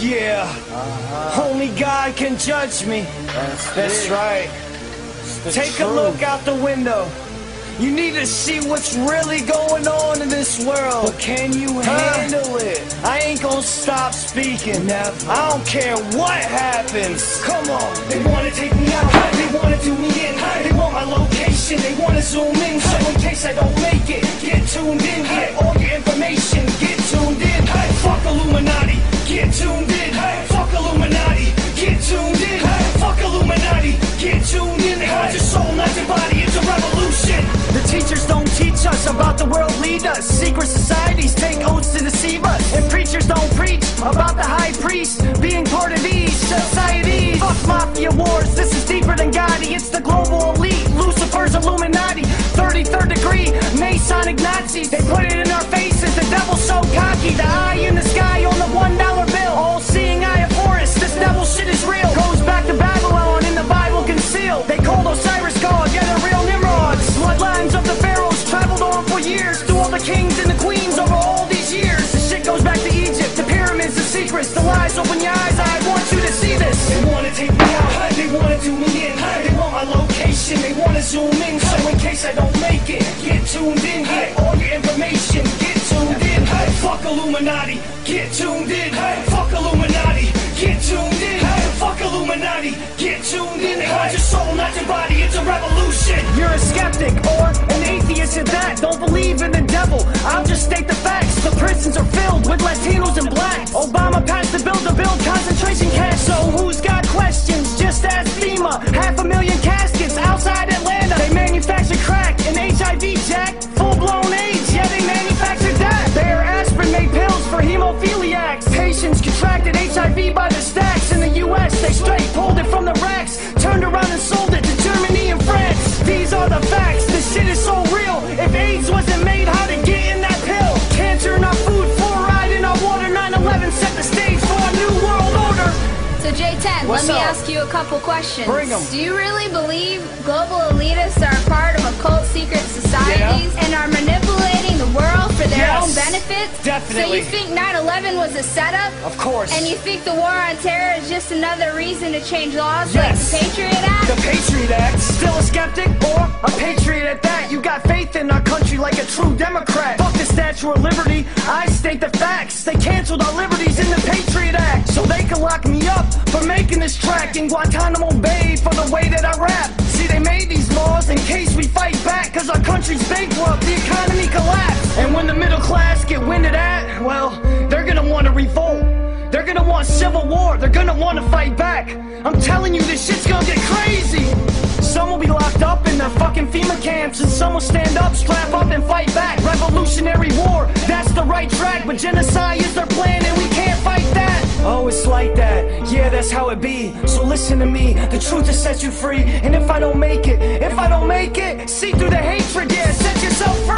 Yeah. Only God can judge me. That's, That's right. Take a look out the window. You need to see what's really going on in this world. But can you handle it? I ain't gonna stop speaking. Never. I don't care what happens. Come on. They wanna take me out, they wanna do me in. They want my location, they wanna zoom in. So in case I don't It's the global elite, Lucifer's Illuminati. 33rd degree, Masonic Nazis. They put it in our faces, the devil's so cocky. The eye in the sky on the one dollar bill. All seeing eye of Horus, this devil shit is real. Goes back to Babylon in the Bible concealed. They called Osiris God, yeah, they're real Nimrods. Bloodlines of the pharaohs traveled on for years. Through all the kings and the queens over all these years. The shit goes back to Egypt, the pyramids, the secrets, the lies. Open your eyes, I I don't make it, get tuned in, get all your information, get tuned in. Fuck Illuminati, get tuned in. Fuck Illuminati, get tuned in. Hey, fuck Illuminati, get tuned in. They want your soul, not your body, it's a revolution. You're a skeptic or an atheist at that. Don't believe in the devil. I'll just state the facts. The prisons are filled with Latinos and blacks. Obama passed the bill to build concentration camps. So who's got questions? Just ask FEMA. Half a million let me ask you a couple questions. Bring 'em. Do you really believe global elitists are part of occult secret societies and are manipulating the world for their Yes, own benefits? definitely. So you think 9/11 was a setup? Of course. And you think the war on terror is just another reason to change laws like Yes. the Patriot Act? The Patriot Act. Still a skeptic or a patriot at that? You got faith in our country like a true Democrat. Fuck of Liberty. I state the facts. They canceled our liberties in the Patriot Act. So they can lock me up for making this track in Guantanamo Bay for the way that I rap. See, they made these laws in case we fight back. Cause our country's bankrupt, the economy collapsed. And when the middle class get wind of that, well, they're gonna wanna revolt. They're gonna want civil war. They're gonna wanna fight back. I'm telling you, this shit's gonna get crazy. Some will be locked up in their fucking FEMA camps, and some will stand up, strap up, and fight back right track, but genocide is their plan and we can't fight that. Oh, it's like that. Yeah, that's how it be. So listen to me. The truth that set you free. And if I don't make it, if I don't make it, see through the hatred, yeah, set yourself free.